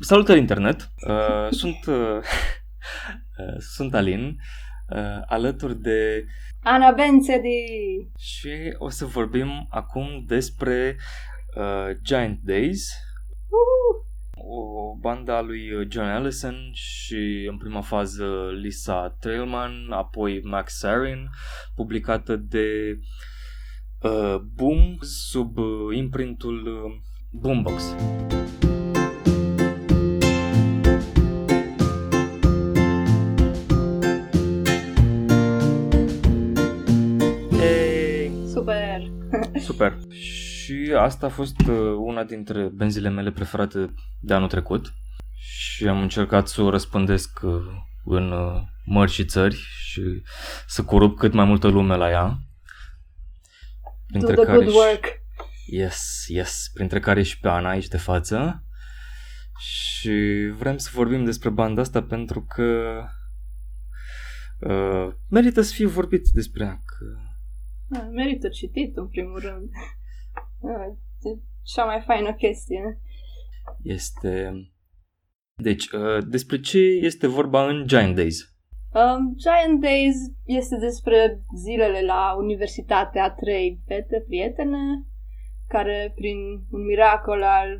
Salutări internet! Uh, sunt, uh, uh, sunt Alin, uh, alături de... Ana Bențedi! Și o să vorbim acum despre uh, Giant Days, Uhu! o bandă a lui John Allison și în prima fază Lisa Trailman, apoi Max Sarin, publicată de uh, Boom sub uh, imprintul uh, Boombox. Super. Și asta a fost uh, una dintre benzile mele preferate de anul trecut și am încercat să o răspândesc uh, în uh, mări și țări și să corup cât mai multă lume la ea. Do the good și- work! Yes, yes, printre care și pe Ana aici de față. Și vrem să vorbim despre banda asta pentru că uh, merită să fie vorbit despre ea. Că Ah, Merită citit, în primul rând. Ah, e cea mai faină chestie. Este... Deci, uh, despre ce este vorba în Giant Days? Um, Giant Days este despre zilele la universitate a trei fete prietene care prin un miracol al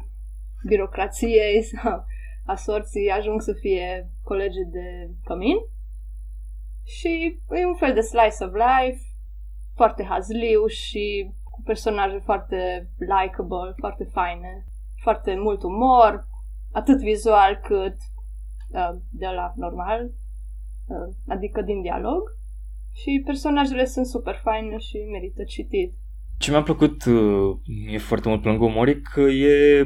birocrației sau a sorții ajung să fie colegi de cămin și e un fel de slice of life foarte hazliu și cu personaje foarte likable, foarte faine, foarte mult umor, atât vizual cât uh, de la normal, uh, adică din dialog. Și personajele sunt super faine și merită citit. Ce mi-a plăcut uh, e foarte mult pe lângă umoric că e...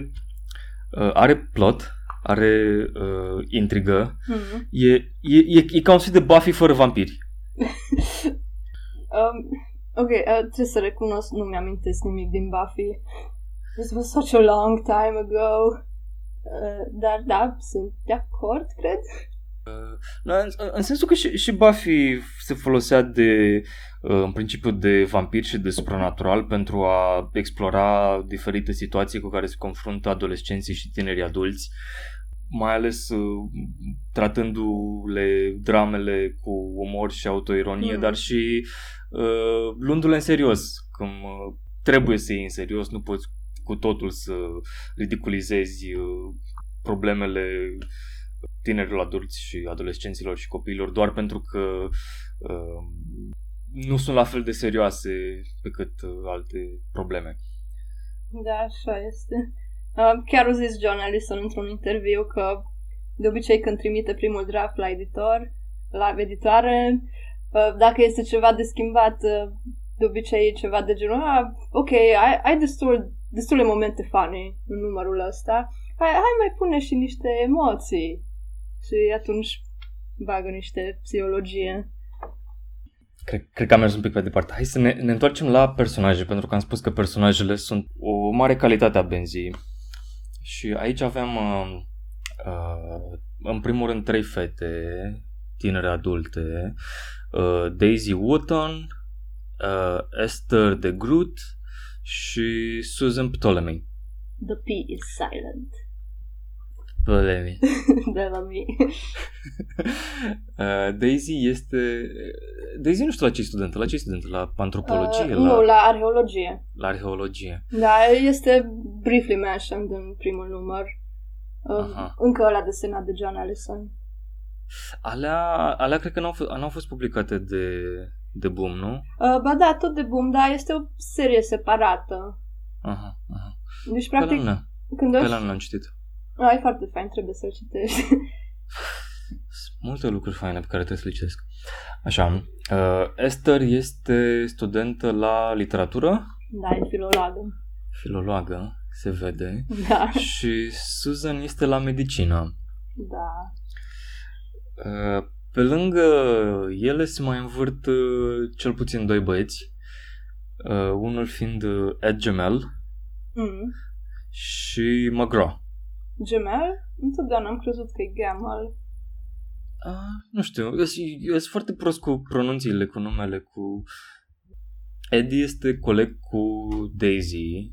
Uh, are plot, are uh, intrigă, Mm-hmm. e, e, e, e ca un sfânt de Buffy fără vampiri. Um, ok, uh, trebuie să recunosc, nu mi-amintesc nimic din Buffy. It was such a long time ago. Uh, dar da, sunt de acord, cred. Da, în, în sensul că și, și Buffy se folosea de, uh, în principiu, de vampiri și de supranatural pentru a explora diferite situații cu care se confruntă adolescenții și tinerii adulți, mai ales uh, tratându-le dramele cu umor și autoironie, Mm. dar și uh, luându-le în serios, cum uh, trebuie să iei în serios, nu poți cu totul să ridiculizezi uh, problemele tinerilor adulți și adolescenților și copiilor doar pentru că uh, nu sunt la fel de serioase pe cât uh, alte probleme. Da, așa este. Uh, chiar a zis John Allison într-un interviu că de obicei când trimite primul draft la editor, la editoare, uh, dacă este ceva de schimbat, uh, de obicei e ceva de genul, ah, ok, ai, ai destul, destule momente funny în numărul ăsta, hai, hai mai pune și niște emoții. Și atunci bagă niște psihologie. Cred, cred că am mers un pic pe departe. Hai să ne, ne întoarcem la personaje, pentru că am spus că personajele sunt o mare calitate a benzii. Și aici aveam, uh, uh, în primul rând, trei fete, tinere adulte, uh, Daisy Wotton, uh, Esther de Groot și Susan Ptolemy. The P is silent. Ptolemy. de la mine. Uh, Daisy este... Daisy nu știu la ce e studentă. La ce e studentă? La antropologie? Uh, la, Nu, la arheologie. la arheologie. Da, este briefly mentioned în primul număr. Uh, Aha. încă ăla desenat de John Allison. Alea, alea cred că n-au, fost, n-au fost publicate de, de Boom, nu? Uh, ba da, tot de boom, dar este o serie separată. Aha, aha. Deci, Pe ăla practic, nu, când pe o... ăla nu l-am citit. Ah, e foarte fain, trebuie să-l citești. Sunt multe lucruri faine pe care trebuie să le citesc. Așa, uh, Esther este studentă la literatură, da, e filologă. filologă, se vede, Da, și Susan este la medicină. da. Uh, Pe lângă ele se mai învârt uh, cel puțin doi băieți, uh, unul fiind uh, Ed Gemel Mm. și McGraw. Gemel? Întotdeauna am crezut că e Gamal. Uh, nu știu, eu, eu sunt foarte prost cu pronunțiile, cu numele, cu... Eddie este coleg cu Daisy,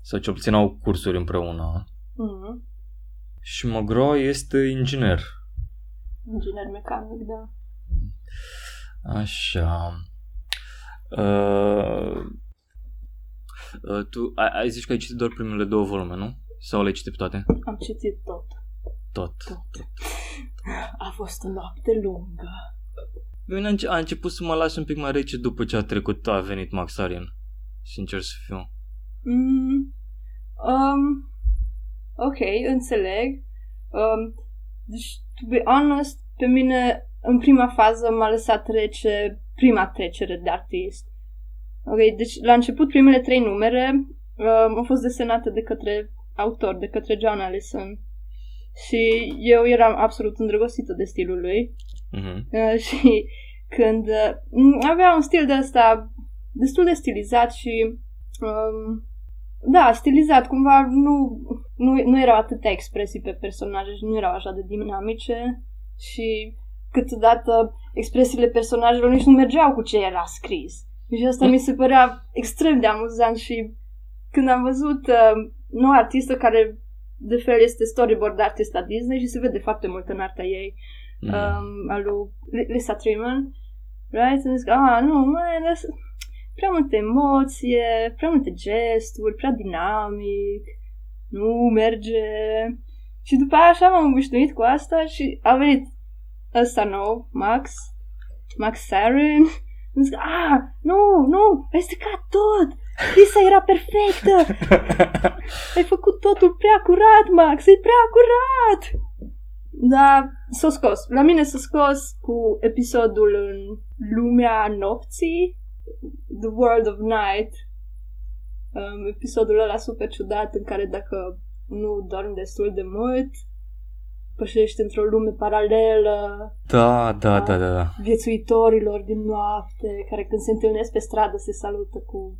sau cel puțin au cursuri împreună. Mm. Și Mogro este inginer. Inginer mecanic, da. Așa. Uh, uh, tu ai, ai zis că ai citit doar primele două volume, nu? Sau le-ai citit pe toate? Am citit tot. Tot. Tot. A fost o noapte lungă. Bine, a înce- a început să mă las un pic mai rece după ce a trecut, a venit Maxarian. Sincer să fiu. Mm, um, ok, înțeleg. Um, deci, to be honest, pe mine, în prima fază, m-a lăsat rece prima trecere de artist. Ok, deci la început primele trei numere um, au fost desenate de către autor, de către John Allison. Și eu eram absolut îndrăgostită de stilul lui. Mhm. Uh, și când uh, avea un stil de ăsta destul de stilizat și um, da, stilizat, cumva nu, nu, nu erau atâtea expresii pe personaje și nu erau așa de dinamice și câteodată expresiile personajelor nici nu mergeau cu ce era scris. Și asta mi se părea extrem de amuzant și când am văzut uh, noua artistă care de fel este storyboard artist la Disney și se vede foarte mult în arta ei Mhm. um, al lui Lisa Triman, right? Și zic, ah, nu, man, that's prea multe emoție, prea multe gesturi, prea dinamic, nu merge. Și după aia așa m-am obișnuit cu asta și a venit ăsta nou, Max, Max Sarin. Îmi zic, ah, nu, nu, ai stricat tot! Lisa era perfectă! Ai făcut totul prea curat, Max, e prea curat! Da, s-a scos. La mine s-a scos cu episodul în Lumea Nopții, The World of Night. Um, episodul ăla super ciudat în care dacă nu dormi destul de mult, pășești într-o lume paralelă Da, da, da, da, da. viețuitorilor din noapte, care când se întâlnesc pe stradă se salută cu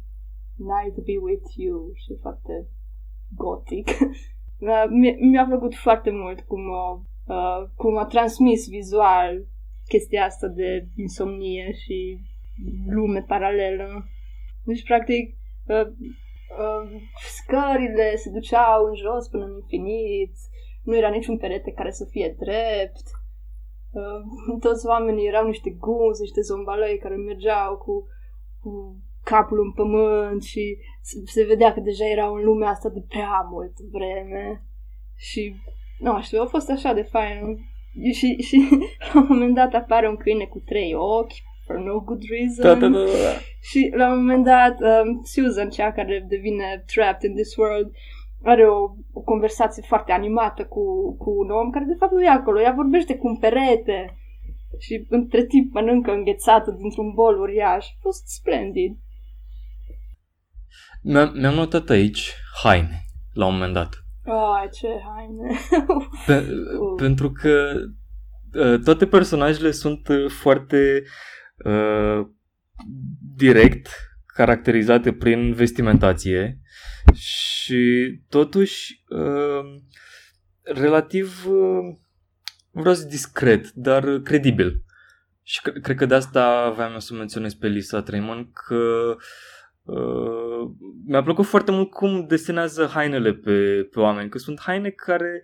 Night be with you și e foarte gotic. Da, mi- Mi-a plăcut foarte mult cum, a- uh, cum a transmis vizual chestia asta de insomnie și lume paralelă. Deci, practic, uh, uh, scările se duceau în jos până în infinit, nu era niciun perete care să fie drept, uh, toți oamenii erau niște gunzi, niște zombalăi care mergeau cu, cu capul în pământ și se, se vedea că deja erau în lumea asta de prea mult vreme și nu știu, a fost așa de fain și, și la un moment dat apare un câine cu trei ochi for no good reason Da, da, da, da. și la un moment dat um, Susan, cea care devine trapped in this world are o, o conversație foarte animată cu, cu un om care de fapt nu e acolo, ea vorbește cu un perete și între timp mănâncă înghețată dintr-un bol uriaș. A fost splendid. Mi-am, mi-am notat aici haine, la un moment dat. Ai, ce haine. Pe, Uh. pentru că uh, toate personajele sunt uh, foarte uh, direct caracterizate prin vestimentație și totuși uh, relativ, uh, nu vreau să zic discret, dar uh, credibil. Și cre- cred că de asta aveam eu să menționez pe Lisa Tremon că uh, mi-a plăcut foarte mult cum desenează hainele pe, pe oameni, că sunt haine care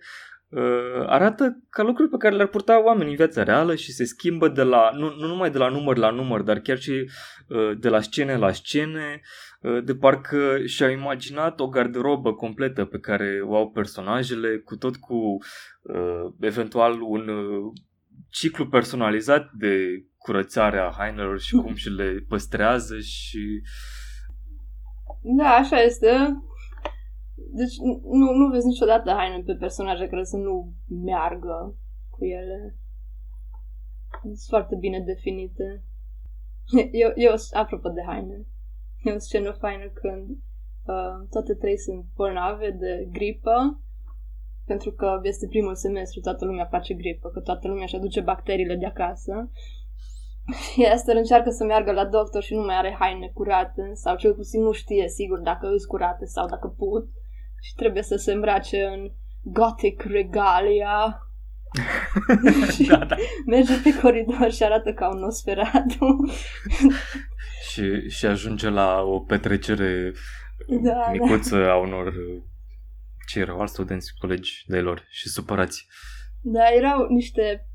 uh, arată ca lucruri pe care le-ar purta oamenii în viața reală și se schimbă de la, nu, nu numai de la număr la număr, dar chiar și uh, de la scene la scene, uh, de parcă și-au imaginat o garderobă completă pe care o au personajele, cu tot cu uh, eventual un uh, ciclu personalizat de curățarea hainelor și cum și le păstrează și Da, așa este. Deci nu, nu vezi niciodată haine pe personaje care să nu meargă cu ele. Sunt foarte bine definite. Eu, eu, apropo de haine, e o scenă faină când uh, toate trei sunt bolnave de gripă pentru că este primul semestru, toată lumea face gripă, că toată lumea își aduce bacteriile de acasă. Și Esther încearcă să meargă la doctor și nu mai are haine curate sau cel puțin nu știe sigur dacă îs curate sau dacă put și trebuie să se îmbrace în gothic regalia și da, da. merge pe coridor și arată ca un Nosferatu. Și, și ajunge la o petrecere Da, da. micuță a unor ce erau alți studenți, colegi de lor și supărați. Da, erau niște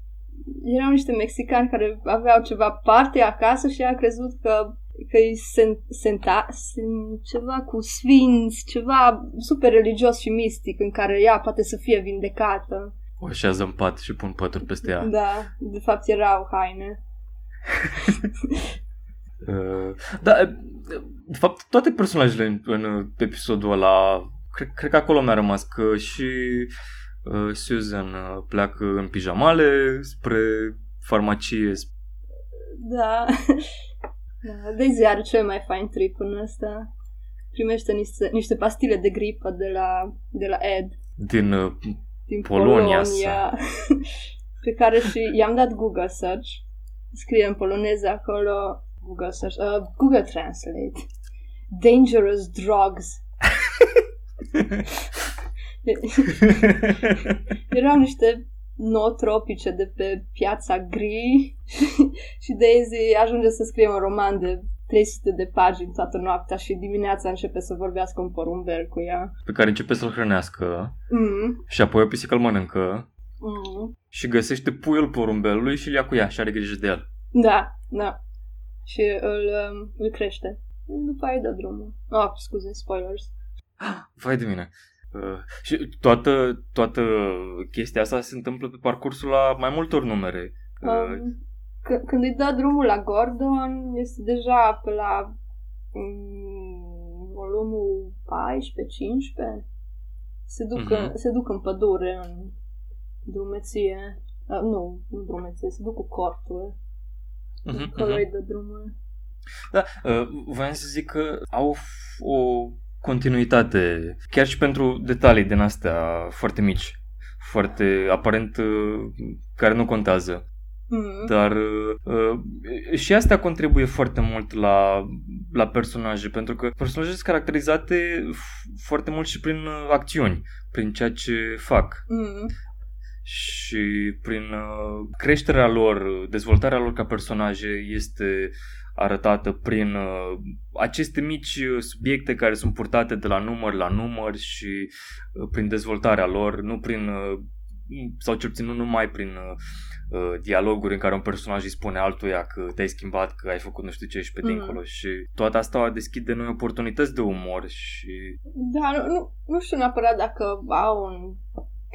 erau niște mexicani care aveau ceva parte acasă și a crezut că că e sent, senta, sent, ceva cu sfinți, ceva super religios și mistic în care ea poate să fie vindecată. O așează în pat și pun pături peste ea. Da, de fapt erau haine. uh, da, de fapt toate personajele în, în episodul ăla, cred, cred că acolo mi-a rămas că și uh, Susan uh, pleacă în pijamale spre farmacie. Da. Da, Daisy are cel mai fain trip în ăsta. Primește niște, niște pastile de gripă de la, de la Ed. Din, uh, din Polonia. Polonia pe care și i-am dat Google Search. Scrie în poloneză acolo Google Search, uh, Google Translate. Dangerous drugs. Erau niște nootropice de pe piața gri și Daisy ajunge să scrie un roman de 300 de pagini toată noaptea și dimineața începe să vorbească un porumbel cu ea. Pe care începe să-l hrănească mm. și apoi o pisică îl mănâncă mm. și găsește puiul porumbelului și îl ia cu ea și are grijă de el. Da, da. Și îl, um, îl crește. După aia dă drumul. Oh, scuze, spoilers. Vai de mine. Uh, și toată, toată chestia asta se întâmplă pe parcursul la mai multor numere. Uh, um, c- când îi dă drumul la Gordon, este deja pe la um, volumul 14-15. Se duc, uh-huh. în, se duc în pădure, în drumeție. Uh, nu, nu drumeție, se duc cu cortul. Uh-huh, Acolo uh-huh. îi dă drumul. Da, uh, voiam să zic că au o continuitate, chiar și pentru detalii din astea foarte mici, foarte aparent uh, care nu contează. Mm. Dar uh, și astea contribuie foarte mult la, la personaje, pentru că personajele sunt caracterizate f- foarte mult și prin uh, acțiuni, prin ceea ce fac. Mm. Și prin uh, creșterea lor, dezvoltarea lor ca personaje este arătată prin uh, aceste mici uh, subiecte care sunt purtate de la număr la număr și uh, prin dezvoltarea lor, nu prin uh, sau cel puțin nu numai prin uh, uh, dialoguri în care un personaj îi spune altuia că te-ai schimbat, că ai făcut nu știu ce și pe mm. dincolo și toată asta deschide noi oportunități de umor și... Da, nu, nu, nu știu neapărat dacă au un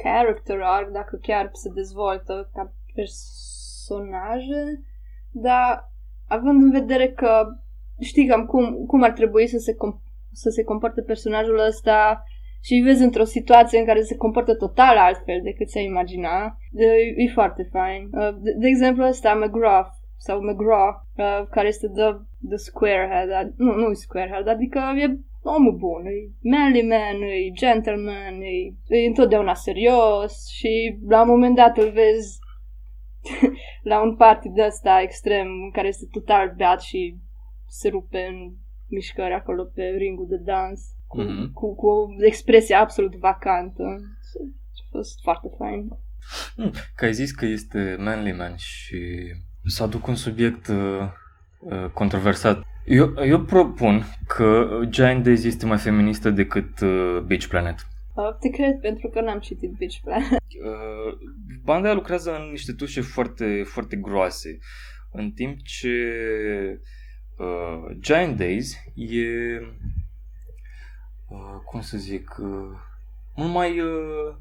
character arc, dacă chiar se dezvoltă ca personaje, dar având în vedere că știi cam cum, cum ar trebui să se, com- să se comporte personajul ăsta și îi vezi într-o situație în care se comportă total altfel decât ți-ai imagina, de, e foarte fain. Uh, de, de exemplu ăsta, McGraw sau McGraw, uh, care este the, the squarehead, nu, nu e squarehead, adică e omul bun, e manly man, e gentleman, e, e întotdeauna serios și la un moment dat îl vezi la un party de ăsta extrem, care este total beat și se rupe în mișcări acolo pe ringul de dans, cu, mm-hmm. cu, cu o expresie absolut vacantă. A fost foarte fain. Mm, că ai zis că este Manly Man și să aduc un subiect uh, uh, controversat. Eu, eu propun că Giant Days este mai feministă decât uh, Beach Planet. Uh, te cred pentru că n-am citit Beach Planet. Uh, banda lucrează în niște tușe foarte, foarte groase, în timp ce uh, Giant Days e, uh, cum să zic, uh, mult mai uh,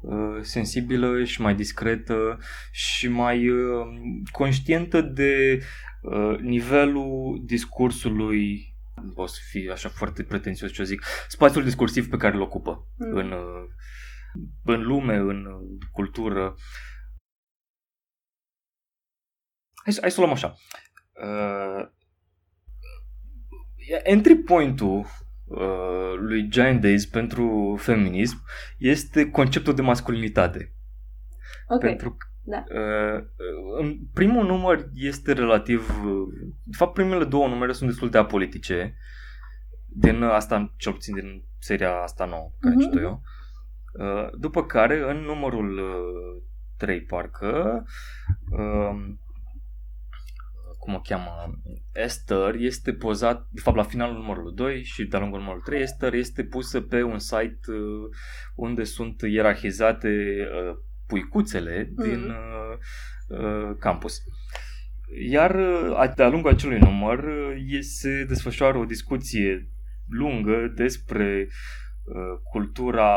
uh, sensibilă și mai discretă și mai uh, conștientă de uh, nivelul discursului o să fie așa foarte pretențios ce zic, spațiul discursiv pe care îl ocupă mm. în, uh, în lume, în cultură. Hai, hai să o luăm așa. Uh, entry point-ul uh, lui Giant Days pentru feminism este conceptul de masculinitate. Okay. Pentru da. Uh, în primul număr este relativ... De fapt, primele două numere sunt destul de apolitice. Din asta, cel puțin din seria asta nouă, care uh-huh. eu. Uh, după care, în numărul uh, 3, parcă, uh, cum o cheamă, Esther este pozat, de fapt la finalul numărului 2 și de-a lungul numărului 3, Esther este pusă pe un site uh, unde sunt ierarhizate uh, puicuțele mm. din uh, uh, campus. Iar uh, de-a lungul acelui număr uh, se desfășoară o discuție lungă despre uh, cultura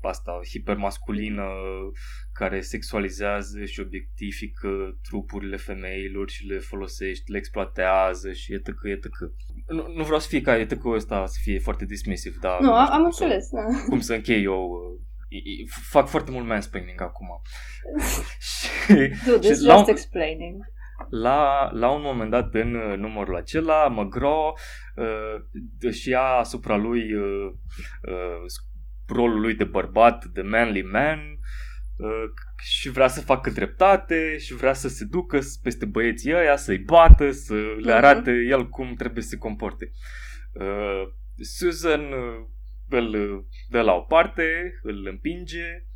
asta hipermasculină care sexualizează și obiectifică trupurile femeilor și le folosește, le exploatează și etc. etc. Nu, nu vreau să fie ca etc. ăsta să fie foarte dismisiv, dar... Nu, am, am înțeles, da. Cum să închei eu fac foarte mult mansplaining acum. și, Do this și just un, explaining. La, la un moment dat în numărul acela, McGraw uh, își ia asupra lui uh, uh, rolul lui de bărbat, de manly man uh, și vrea să facă dreptate și vrea să se ducă peste băieții ăia, să-i bată, să le mhm. arate uh-huh. el cum trebuie să se comporte. Uh, Susan uh, îl dă la o parte, îl împinge,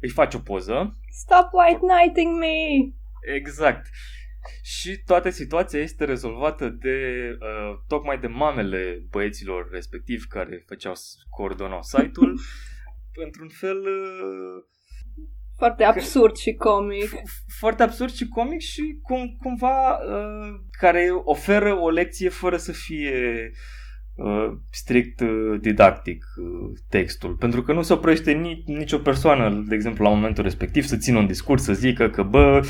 îi face o poză. Stop white knighting me! Exact. Și toată situația este rezolvată de uh, tocmai de mamele băieților respectiv care făceau coordonau site-ul într-un fel uh, foarte absurd că, și comic. Foarte absurd și comic și cum, cumva uh, care oferă o lecție fără să fie Uh, strict uh, didactic uh, textul, pentru că nu se oprește nici, nicio persoană, de exemplu, la momentul respectiv să țină un discurs, să zică că, bă,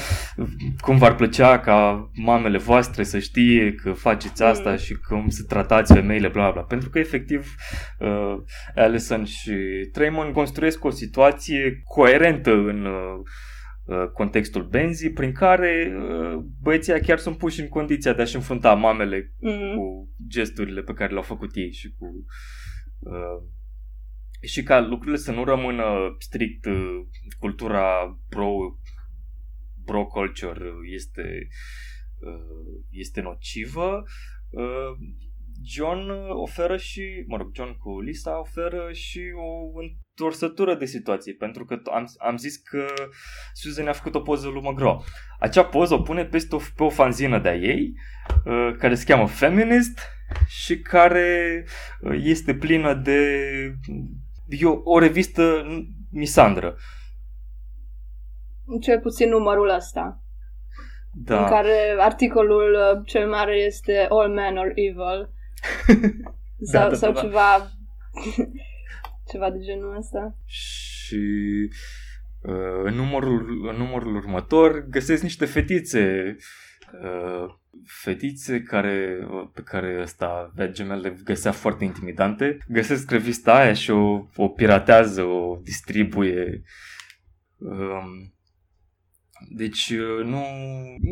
cum v-ar plăcea ca mamele voastre să știe că faceți asta mm. și cum să tratați femeile, bla, bla, pentru că, efectiv, uh, Allison și Tremon construiesc o situație coerentă în uh, Uh, contextul benzii, prin care uh, băieții chiar sunt puși în condiția de a-și înfrunta mamele mm-hmm. cu gesturile pe care le-au făcut ei și cu uh, și ca lucrurile să nu rămână strict uh, cultura pro pro culture este uh, este nocivă uh, John oferă și, mă rog, John cu Lisa oferă și o întorsătură de situație, pentru că am, am zis că Susan a făcut o poză lui McGraw. Acea poză o pune peste o, pe o fanzină de-a ei, uh, care se cheamă Feminist și care uh, este plină de e o, o revistă misandră. Cel puțin numărul ăsta. Da. În care articolul uh, cel mare este All Men are Evil. Sau, da, da, sau da, ceva ceva de genul ăsta. Și uh, în, numărul, în numărul următor găsesc niște fetițe uh, fetițe care, pe care ăsta VGML le găsea foarte intimidante. Găsesc revista aia și o, o piratează, o distribuie. Um, deci uh, nu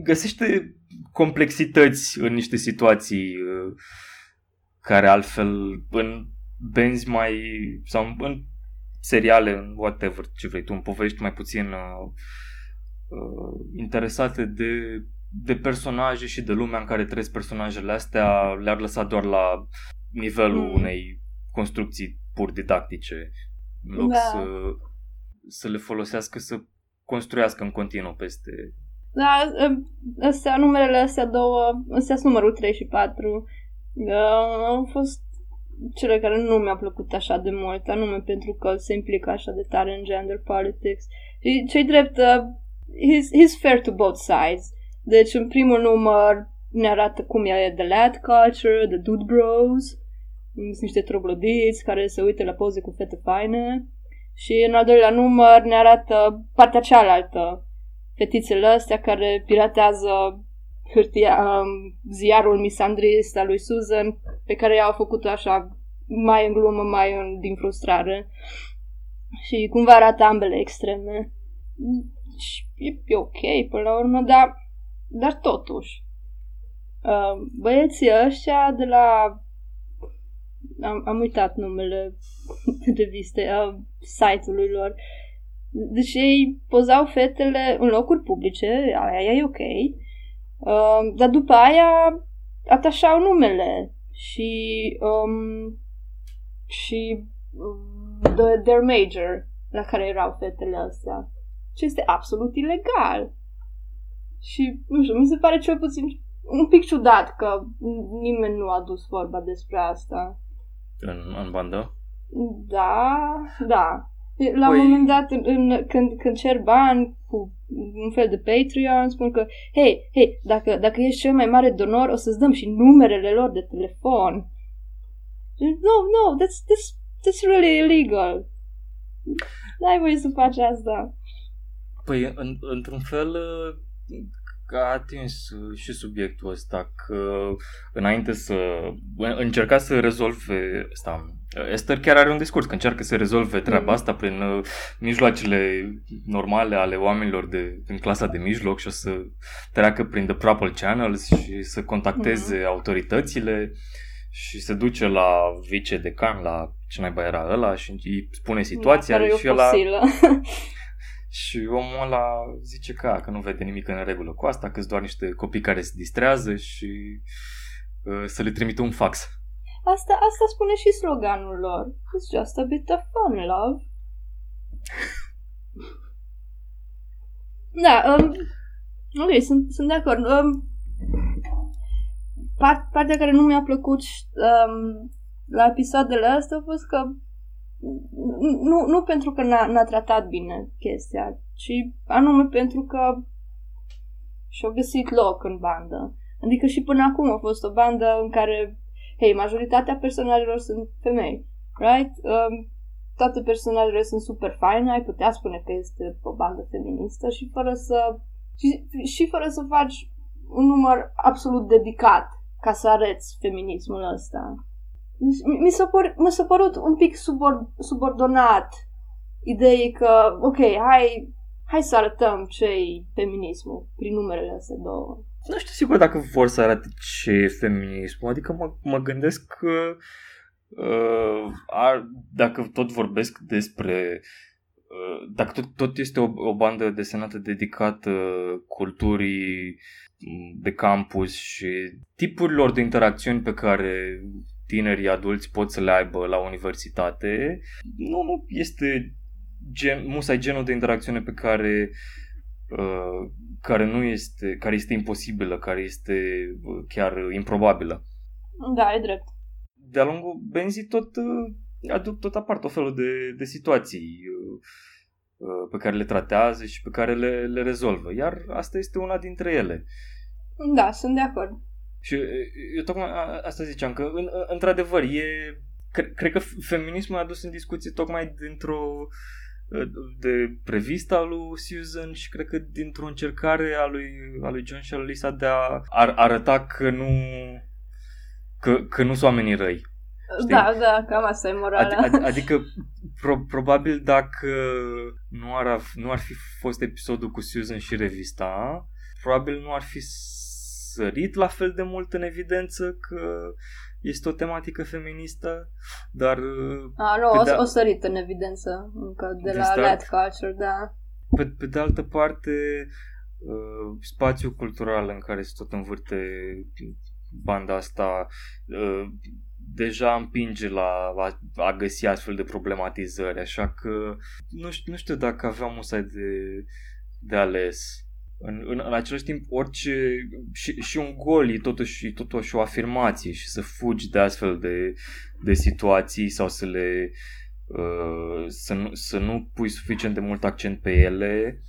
găsește complexități în niște situații uh, care altfel în benzi mai sau în seriale, în whatever ce vrei tu, în povești mai puțin uh, uh, interesate de, de personaje și de lumea în care trăiesc personajele astea, le-ar lăsa doar la nivelul mm. unei construcții pur didactice, în loc da. să, să le folosească să construiască în continuu peste... Da, astea, numerele astea două, astea sunt numărul 3 și 4, uh, au fost cele care nu mi-a plăcut așa de mult, anume pentru că se implică așa de tare în gender politics. Și cei drept, uh, he's, he's fair to both sides. Deci în primul număr ne arată cum e the lad culture, the dude bros, sunt niște troglodiți care se uită la poze cu fete faine. Și în al doilea număr ne arată partea cealaltă, fetițele astea care piratează hârtia, um, ziarul misandrist al lui Susan, pe care i-au făcut așa mai în glumă, mai în, din frustrare. Și cumva arată ambele extreme. Și e, e ok până la urmă, dar, dar totuși. Uh, băieții ăștia de la am, am uitat numele reviste, uh, site-ului lor. Deci ei pozau fetele în locuri publice, aia e ok, Uh, dar după aia atașau numele și um, și um, the, their major la care erau fetele astea. Ce este absolut ilegal. Și, nu știu, mi se pare cel puțin un pic ciudat că nimeni nu a dus vorba despre asta. În, în bandă? Da, da. La păi... un moment dat, în, în, când, când cer bani cu un fel de Patreon, spun că, hei, hei, dacă, dacă ești cel mai mare donor, o să-ți dăm și numerele lor de telefon. No, no, that's, that's, that's really illegal. N-ai voie să faci asta. Păi, în, într-un fel, a atins uh, și subiectul ăsta că înainte să încerca să rezolve asta, Esther chiar are un discurs că încearcă să rezolve treaba mm. asta prin uh, mijloacele normale ale oamenilor de, din clasa de mijloc și o să treacă prin the proper channels și să contacteze mm. autoritățile și se duce la vicedecan, la ce naiba era ăla și îi spune situația da, și ăla Și omul ăla zice că, că nu vede nimic în regulă cu asta, că sunt doar niște copii care se distrează și uh, să le trimită un fax. Asta, asta spune și sloganul lor. It's just a bit of fun, love. da, um, ok, sunt, sunt de acord. Um, part, partea care nu mi-a plăcut um, la episoadele astea a fost că nu, nu pentru că n-a, n-a tratat bine chestia, ci anume pentru că și-a găsit loc în bandă. Adică și până acum a fost o bandă în care, hei, majoritatea personajelor sunt femei, right? Um, toate personajele sunt super fine, ai putea spune că este o bandă feministă și fără să și, și fără să faci un număr absolut dedicat ca să arăți feminismul ăsta mi s-a, păr- mi s-a părut un pic subord- subordonat ideii că, ok, hai, hai să arătăm ce feminismul prin numerele astea două. Nu știu sigur dacă vor să arate ce e feminismul, adică mă, mă gândesc că uh, ar, dacă tot vorbesc despre uh, dacă tot, tot este o, o bandă desenată dedicată culturii de campus și tipurilor de interacțiuni pe care tinerii adulți pot să le aibă la universitate, nu, nu este gen, musai genul de interacțiune pe care uh, care nu este, care este imposibilă, care este uh, chiar improbabilă. Da, e drept. De-a lungul benzii tot uh, aduc tot apar tot felul de, de situații uh, uh, pe care le tratează și pe care le, le rezolvă. Iar asta este una dintre ele. Da, sunt de acord. Și eu tocmai asta ziceam, că în, într-adevăr e... Cre, cred că feminismul a adus în discuție tocmai dintr-o de prevista lui Susan și cred că dintr-o încercare a lui, a lui John și a lui Lisa de a ar, arăta că nu că, că nu sunt oamenii răi. Știi? Da, da, cam asta e morala. Ad, ad, adică pro, probabil dacă nu ar, nu ar fi fost episodul cu Susan și revista, probabil nu ar fi sărit la fel de mult în evidență că este o tematică feministă, dar... A, nu, o, de, o sărit în evidență încă de, de la Lad Culture, da. Pe, pe de altă parte, uh, spațiul cultural în care se tot învârte banda asta uh, deja împinge la a, a găsi astfel de problematizări, așa că nu știu, nu știu dacă aveam un de, de ales în, în, în același timp, orice și, și un gol e totuși, totuși o afirmație și să fugi de astfel de, de situații sau să le uh, să, nu, să nu pui suficient de mult accent pe ele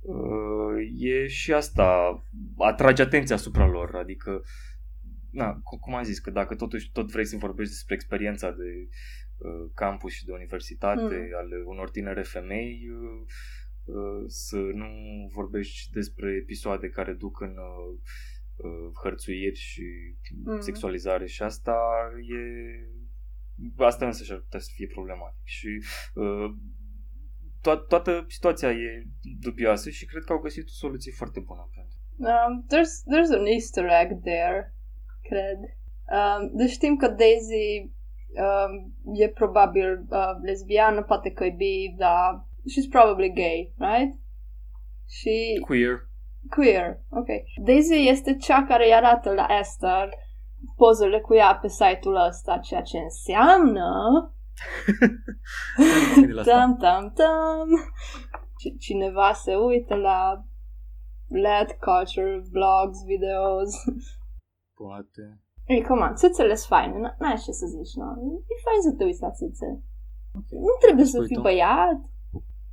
uh, e și asta atrage atenția asupra lor adică na, cum am zis, că dacă totuși tot vrei să vorbești despre experiența de uh, campus și de universitate mm. ale unor tinere femei uh, Uh, să nu vorbești despre episoade care duc în uh, uh, hărțuiri și mm. sexualizare și asta e asta însă și ar putea să fie problematic și to- toată situația e dubioasă și cred că au găsit o soluție foarte bună pentru. Um, there's, there's an easter egg there, cred. Um, deci știm că Daisy um, e probabil uh, lesbiană, poate că e bi, dar she's probably gay, right? Și... Queer. Queer, ok. Daisy este cea care îi arată la Esther pozele cu ea pe site-ul ăsta, ceea ce înseamnă... tam, tam, tam. Și cineva se uită la lad culture, vlogs, videos. Poate. Ei, come on, țâțele sunt faine, n- n-ai ce să zici, nu? E fain să te uiți la țâțe. Okay. Nu trebuie să Uite. fii băiat.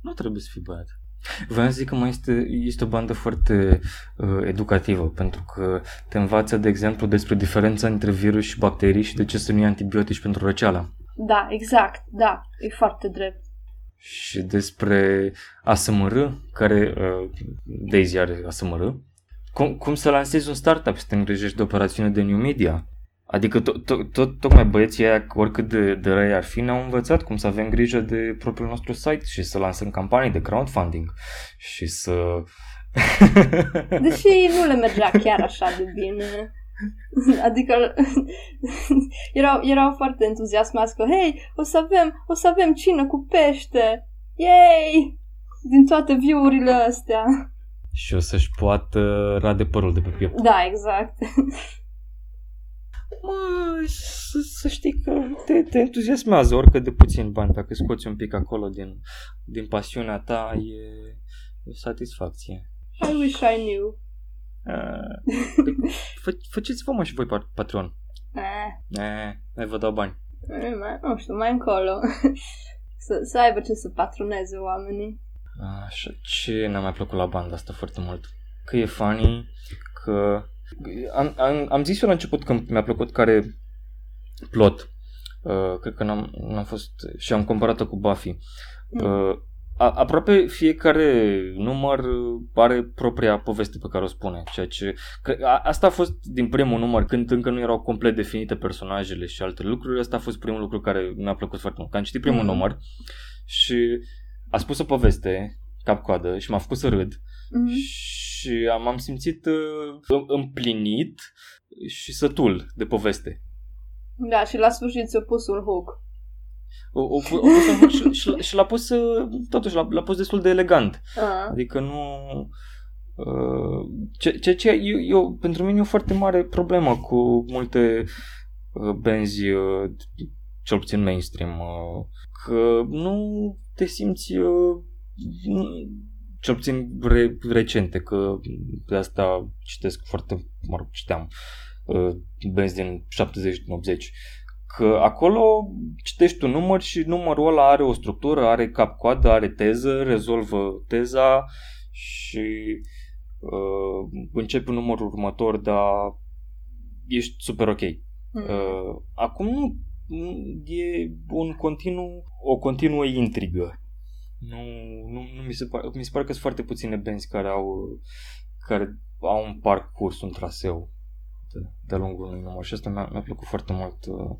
Nu trebuie să fii băiat. Vreau să zic că mai este, este o bandă foarte uh, educativă, pentru că te învață, de exemplu, despre diferența între virus și bacterii și de ce să nu iei antibiotici pentru răceala. Da, exact, da, e foarte drept. Și despre ASMR, care uh, Daisy are ASMR, cum, cum să lansezi un startup și să te îngrijești de operațiune de new media. Adică tot, tot, tot, tocmai băieții aia, oricât de, de răi ar fi, ne-au învățat cum să avem grijă de propriul nostru site și să lansăm campanii de crowdfunding și să... Deși nu le mergea chiar așa de bine. Adică erau, erau foarte entuziasmați că, hei, o să avem, o să avem cină cu pește! Yay! Din toate view-urile astea. și o să-și poată rade părul de pe piept. Da, exact. Mă, să, să știi că te, te entuziasmează oricât de puțin bani. Dacă scoți un pic acolo din, din pasiunea ta, e, e satisfacție. I wish I knew. Uh, fă, faceți-vă mă și voi pat- patron. Eh, Eh, mai vă dau bani. eh, mai, nu știu, mai încolo. să, să aibă ce să patroneze oamenii. Așa, ce n-a mai plăcut la banda asta foarte mult? Că e funny, că... Am, am, am zis eu la început că mi-a plăcut care plot. Uh, cred că n-am, n-am fost... Și am comparat-o cu Buffy. Uh, a, aproape fiecare număr are propria poveste pe care o spune. Ceea ce, cre, a, asta a fost din primul număr, când încă nu erau complet definite personajele și alte lucruri. Asta a fost primul lucru care mi-a plăcut foarte mult. Că am citit primul Mhm. număr și a spus o poveste cap-coadă și m-a făcut să râd Mhm. și am, am simțit uh, împlinit și sătul de poveste. Da, și la sfârșit ți-a pus un hook. O, o, o pus în hook și, și, și l-a pus, uh, totuși, l-a, l-a pus destul de elegant. Ah. Adică nu... Uh, ce, ce, ce eu, eu, pentru mine e o foarte mare problemă cu multe uh, benzi, uh, cel puțin mainstream, uh, că nu te simți, uh, nu- cel puțin re, recente, că de asta citesc foarte, mă rog, citeam uh, benzi din 70 din 80 că acolo citești un număr și numărul ăla are o structură, are cap-coadă, are teză, rezolvă teza și uh, începi numărul următor, dar ești super ok. Mm. Uh, acum nu, nu- e un continuu, o continuă intrigă. Nu, nu, nu mi, se pare, mi se pare că sunt foarte puține benzi care au, care au un parcurs, un traseu de, de lungul unui număr și asta mi-a, mi-a plăcut foarte mult uh,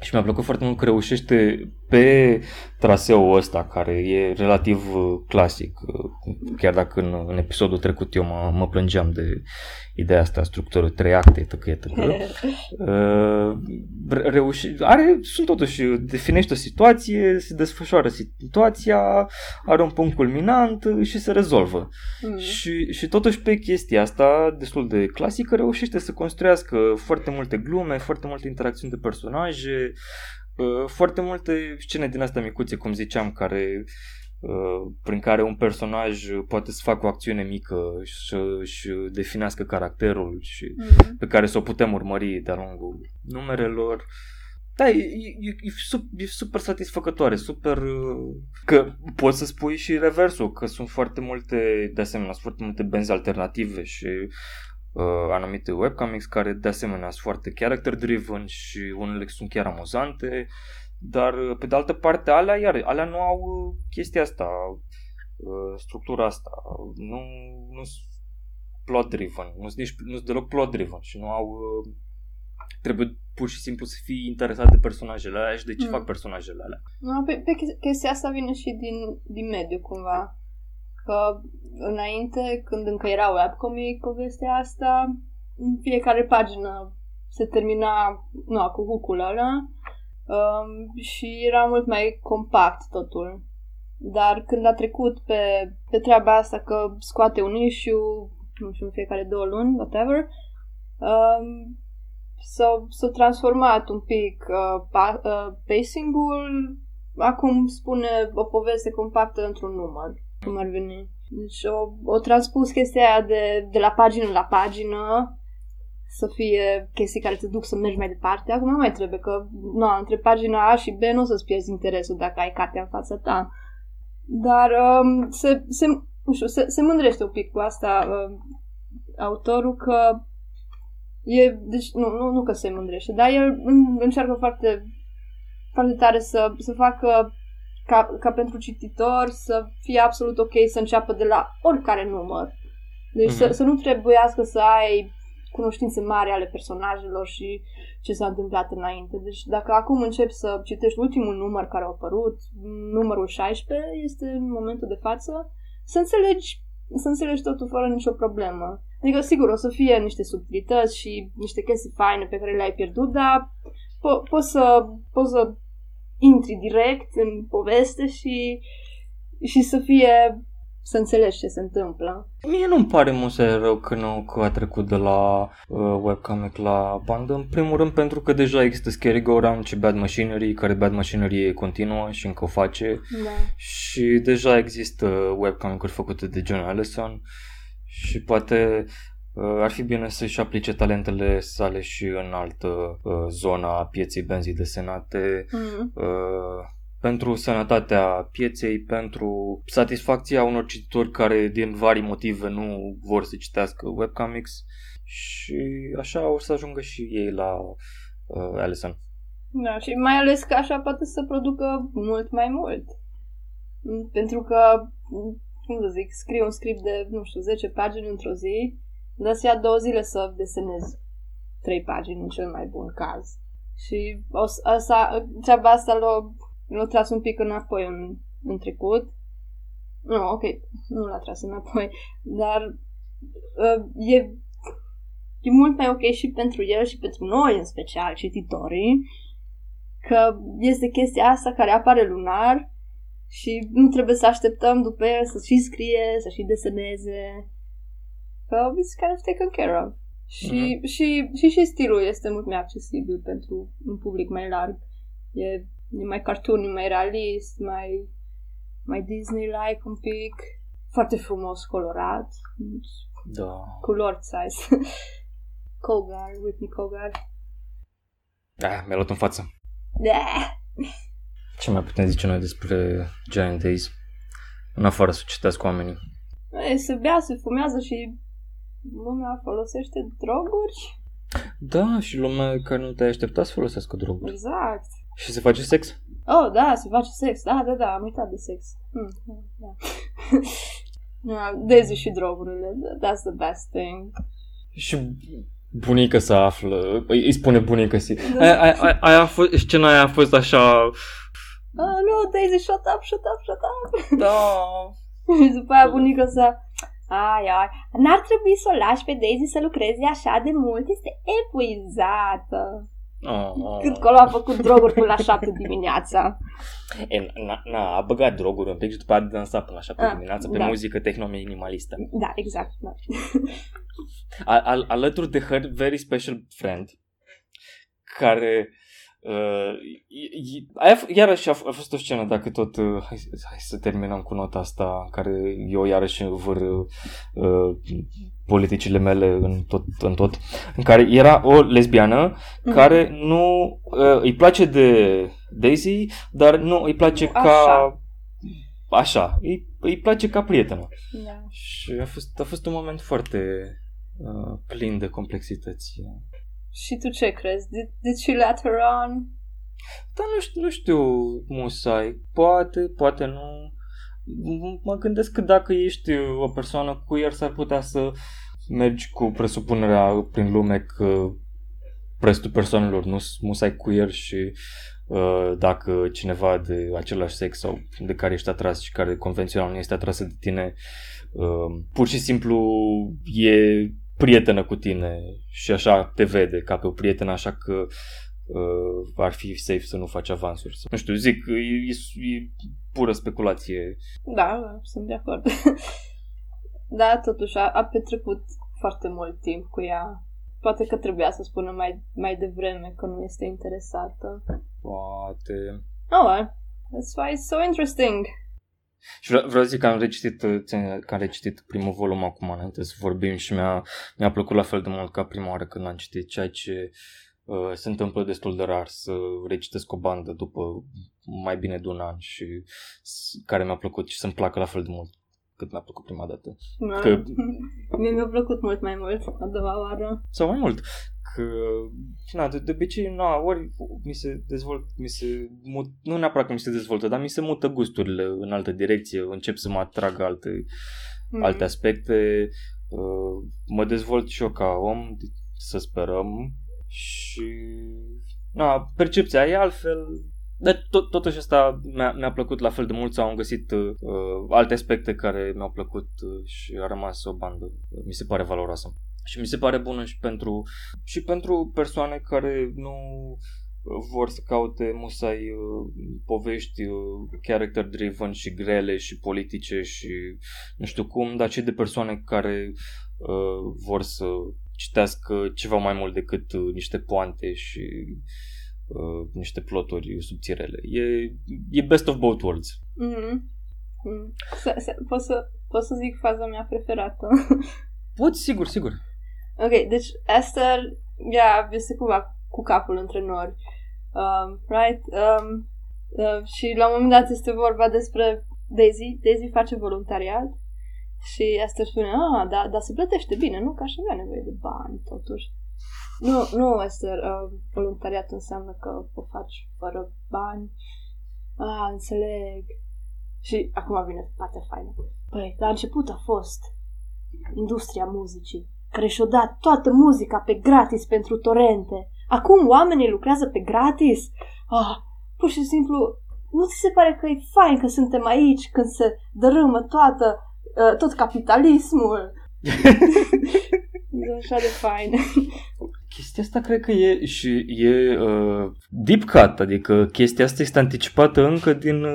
și mi-a plăcut foarte mult că reușește pe traseul ăsta care e relativ uh, clasic uh, chiar dacă în, în episodul trecut eu mă, mă plângeam de ideea asta structură, trei acte, tăcă, tăcă Uh, re- reuși, are, sunt totuși, definește o situație, se desfășoară situația, are un punct culminant uh, și se rezolvă. Mm. Și, și totuși pe chestia asta, destul de clasică, reușește să construiască foarte multe glume, foarte multe interacțiuni de personaje, uh, foarte multe scene din astea micuțe, cum ziceam, care uh, prin care un personaj poate să facă o acțiune mică și și definească caracterul și Mm. pe care să o putem urmări de-a lungul numerelor. Da, e, e, e, sup- e super satisfăcătoare, super... uh, Că poți să spui și reversul, că sunt foarte multe, de asemenea, sunt foarte multe benzi alternative și uh, anumite webcomics care de asemenea sunt foarte character-driven și unele sunt chiar amuzante, dar uh, pe de altă parte alea, iar, alea nu au uh, chestia asta, uh, structura asta, nu, nu sunt plot-driven, nu sunt, nici, nu sunt deloc plot-driven și nu au... uh, Trebuie pur și simplu să fii interesat de personajele alea și de ce Mm. fac personajele alea. No, pe, pe chesti- chestia asta vine și din, din mediu, cumva. Că înainte, când încă era webcomic, povestea asta, în fiecare pagină se termina nu, cu hook-ul ăla um, și era mult mai compact totul. Dar când a trecut pe, pe treaba asta că scoate un issue, nu știu, în fiecare două luni, whatever, um, s-a, s-a transformat un pic uh, pa, uh, pacing-ul. Acum spune o poveste compactă într-un număr, cum ar veni. Deci o, o transpus chestia aia de, de la pagină la pagină să fie chestii care te duc să mergi mai departe. Acum nu mai trebuie, că nu, între pagina A și B nu o să-ți pierzi interesul dacă ai cartea în fața ta. Dar um, se, se, nu știu, se, se mândrește un pic cu asta um, autorul că e, deci nu, nu, nu că se mândrește, dar el încearcă foarte, foarte tare să, să facă ca, ca pentru cititor să fie absolut ok să înceapă de la oricare număr. Deci uh-huh. să, mhm. să nu trebuiască să ai cunoștințe mari ale personajelor și ce s-a întâmplat înainte. Deci dacă acum începi să citești ultimul număr care a apărut, numărul 16, este în momentul de față, să înțelegi, să înțelegi totul fără nicio problemă. Adică, sigur, o să fie niște subtilități și niște chestii faine pe care le-ai pierdut, dar po- poți să, poți să intri direct în poveste și, și să fie să înțelegi ce se întâmplă. Mie nu-mi pare musai rău că, nu, că a trecut de la uh, webcomic la bandă, în primul rând pentru că deja există Scary Go Round și Bad Machinery, care Bad Machinery continuă și încă o face da. și deja există webcomic-uri făcute de John Allison și poate uh, ar fi bine să-și aplice talentele sale și în altă uh, zona a pieței benzii desenate. Mm. Uh, pentru sănătatea pieței, pentru satisfacția unor cititori care din vari motive nu vor să citească webcomics și așa o să ajungă și ei la uh, Alison. Da, și mai ales că așa poate să producă mult mai mult. Pentru că, cum să zic, scrii un script de, nu știu, 10 pagini într-o zi, dar să ia două zile să desenezi 3 pagini în cel mai bun caz. Și o, asta, treaba asta l-a L-a tras un pic înapoi în, în trecut. Nu, no, ok, nu l-a tras înapoi, dar uh, e, e mult mai ok și pentru el și pentru noi, în special, cititorii, că este chestia asta care apare lunar și nu trebuie să așteptăm după el să și scrie, să și deseneze. Că it's kind of taken care of. Și, uh-huh. și, și, și stilul este mult mai accesibil pentru un public mai larg. E E mai cartoon, mai realist, mai, mai Disney-like un pic. Foarte frumos colorat. Da. Culori size. Kogar, Whitney Kogar. Da, mi-a luat în față. Da. Ce mai putem zice noi despre Giant Days? În afară să citesc cu oamenii. E, se bea, se fumează și lumea folosește droguri. Da, și lumea care nu te-ai așteptat să folosească droguri. Exact. Și se face sex? Oh, da, se face sex. Da, da, da, am uitat de sex. Hmm, da. da. Daisy și drogurile. That's the best thing. Și bunica să află, îi spune bunica si. Da. Aia, aia, aia a fost, scena aia a fost așa... Oh, nu, Daisy, shut up, shut up, shut up. Da. și după aia bunica să... Ai, ai, n-ar trebui să o lași pe Daisy să lucreze așa de mult, este epuizată. Oh, oh. Cât colo a făcut droguri până la 7 dimineața. E, na, na, a băgat droguri un pic și după a dansat până la 7 a, ah, dimineața pe da. muzică tehno-minimalistă. Da, exact. Da. Al, al, alături de her very special friend, care Uh, aia, iarăși a, a fost o scenă, dacă tot, uh, hai, hai să terminăm cu nota asta, în care eu iarăși văr uh, politicile mele în tot, în tot, în care era o lesbiană mm-hmm. care nu uh, îi place de Daisy, dar nu îi place așa. ca așa, îi, îi place ca prietenă. Da. Și a fost, a fost un moment foarte uh, plin de complexități. Și tu ce crezi? Did, did she let her on? Da, nu știu, nu știu, Musai. Poate, poate nu. Mă gândesc că dacă ești o persoană queer, s-ar putea să mergi cu presupunerea prin lume că restul persoanelor nu sunt musai queer și uh, dacă cineva de același sex sau de care ești atras și care convențional nu este atrasă de tine, uh, pur și simplu e prietenă cu tine și așa te vede ca pe o prietenă, așa că uh, ar fi safe să nu faci avansuri. Nu știu, zic, e, e pură speculație. Da, da, sunt de acord. da, totuși a, a petrecut foarte mult timp cu ea. Poate că trebuia să spună mai, mai devreme că nu este interesată. Poate. Oh, well. That's why it's so interesting. Și vreau, vreau să zic că am recitit, că am recitit primul volum acum înainte să vorbim și mi-a, mi-a plăcut la fel de mult ca prima oară când am citit, ceea ce uh, se întâmplă destul de rar să recitesc o bandă după mai bine de un an și care mi-a plăcut și să-mi placă la fel de mult cât mi-a plăcut prima dată. Da. Că... Mie mi-a plăcut mult mai mult a doua oară. Sau mai mult. Că, na, de, de obicei, na, ori mi se dezvoltă, mi se mut, nu neapărat că mi se dezvoltă, dar mi se mută gusturile în altă direcție, încep să mă atragă alte, mm. alte aspecte, uh, mă dezvolt și eu ca om, să sperăm, și na, percepția e altfel, dar tot, totuși asta mi-a, mi-a plăcut la fel de mult sau am găsit uh, alte aspecte care mi-au plăcut uh, și a rămas o bandă. Mi se pare valoroasă. Și mi se pare bună și pentru, și pentru persoane care nu vor să caute musai uh, povești uh, character driven și grele și politice și nu știu cum, dar și de persoane care uh, vor să citească ceva mai mult decât uh, niște poante și uh, niște ploturi subțirele. E, e best of both worlds. Mm-hmm. Mm. Pot să, pot să zic faza mea preferată. Poți, sigur, sigur. Ok, deci Esther, ea este cumva cu capul între nori. Um, right? Um, uh, și la un moment dat este vorba despre Daisy. Daisy face voluntariat și Esther spune, ah, dar da, se plătește bine, nu? Că aș avea nevoie de bani, totuși. Nu, nu, Esther, uh, voluntariat înseamnă că o faci fără bani. Ah, înțeleg. Și acum vine partea faină. Păi, la început a fost industria muzicii, care și-o dat toată muzica pe gratis pentru torente. Acum oamenii lucrează pe gratis. Ah, pur și simplu, nu ți se pare că e fain că suntem aici când se dărâmă toată, uh, tot capitalismul? e așa de fain. Chestia asta cred că e și e uh, deep cut, adică chestia asta este anticipată încă din uh,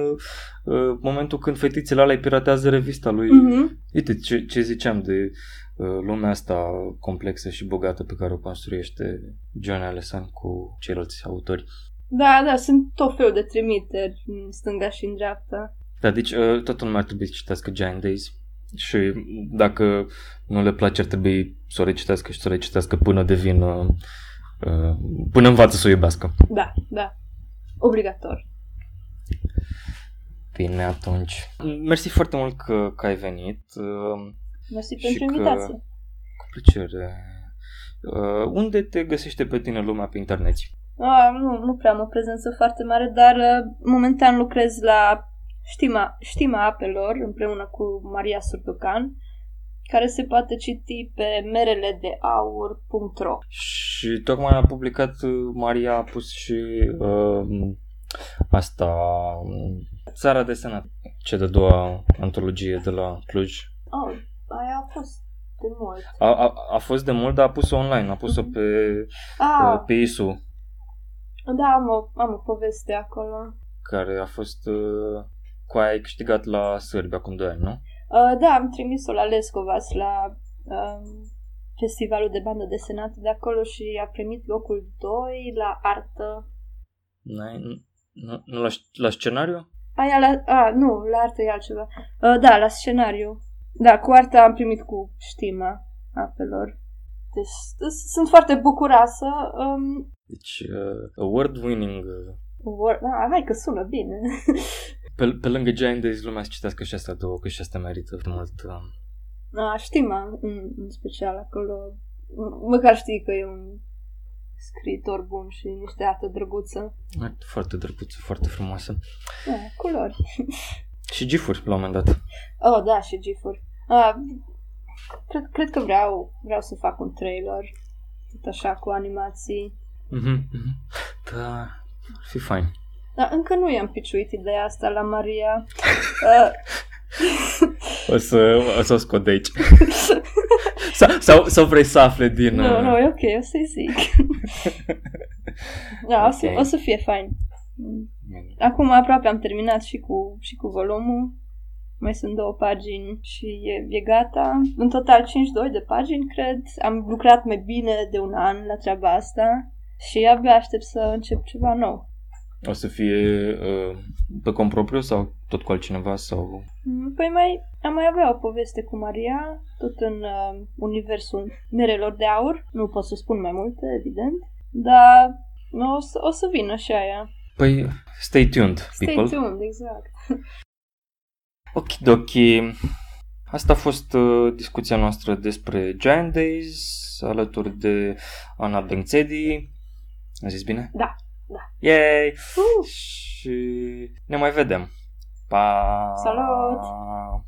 uh momentul când fetițele alea piratează revista lui. Mm-hmm. Uite ce, ce ziceam de uh, lumea asta complexă și bogată pe care o construiește John Allison cu ceilalți autori. Da, da, sunt tot felul de trimiteri în stânga și în dreapta. Da, deci uh, toată lumea ar trebui să citească Giant Days și dacă nu le place ar trebui să o recitească și să o recitească până devin uh, uh, până învață să o iubească. Da, da. Obligator. Bine, atunci. Mersi foarte mult că, că ai venit. Uh, Mersi pentru invitație. Cu plăcere. Uh, unde te găsește pe tine lumea pe internet? Uh, nu, nu prea am o prezență foarte mare, dar uh, momentan lucrez la Știma, Știma apelor împreună cu Maria Surtucan, care se poate citi pe merele de aur.ro. Și tocmai a publicat, Maria a pus și uh, asta, Țara de Senat, cea de doua antologie de la Cluj. Oh, aia a fost de mult. A, a, a fost de mult, dar a pus-o online, a pus-o mm-hmm. pe, ah. pe ISU. Da, am o, am o poveste acolo. Care a fost uh, cu aia ai câștigat la Sârbia acum 2 ani, nu? Uh, da, am trimis-o la Lescovas, la uh, festivalul de bandă desenată de acolo și a primit locul 2 la artă. N-ai, nu, nu la, la scenariu? Aia la, a, nu, la artă e altceva. Uh, da, la scenariu. Da, cu artă am primit cu știma apelor. Deci sunt foarte bucuroasă. Um, deci, uh, award-winning. Uh... Award, da, hai că sună bine. Pe, pe lângă Giant Days lumea să citească și asta două, că și asta merită foarte mult. Da, știm, în, în special acolo. Măcar știi că e un scriitor bun și niște artă drăguță. Foarte drăguță, foarte frumoasă. Da, culori. și gifuri, la un moment dat. Oh, da, și gifuri. Ah, cred, cred că vreau, vreau să fac un trailer, tot așa, cu animații. Mm-hmm, mm-hmm. Da, ar fi fain. Dar încă nu i-am piciuit ideea asta la Maria. o să, o să o scot de aici. sau, sau, sau vrei să afle din... Nu, uh... nu, e ok, o să-i zic. da, okay. o, să, o să fie fain. Acum aproape am terminat și cu, și cu volumul. Mai sunt două pagini și e, e gata. În total 52 de pagini, cred. Am lucrat mai bine de un an la treaba asta și abia aștept să încep ceva nou. O să fie uh, pe cont propriu sau tot cu altcineva sau... Mm, Păi mai, am mai avea o poveste cu Maria, tot în uh, universul Merelor de Aur. Nu pot să spun mai multe, evident, dar o să, o să vină și aia. Păi, stay tuned, Stay people. tuned, exact. Okidoki. Asta a fost uh, discuția noastră despre Giant Days alături de Ana Bengțedi. Am zis bine? Da, da. Yay! Uh! Și ne mai vedem. Pa! Salut!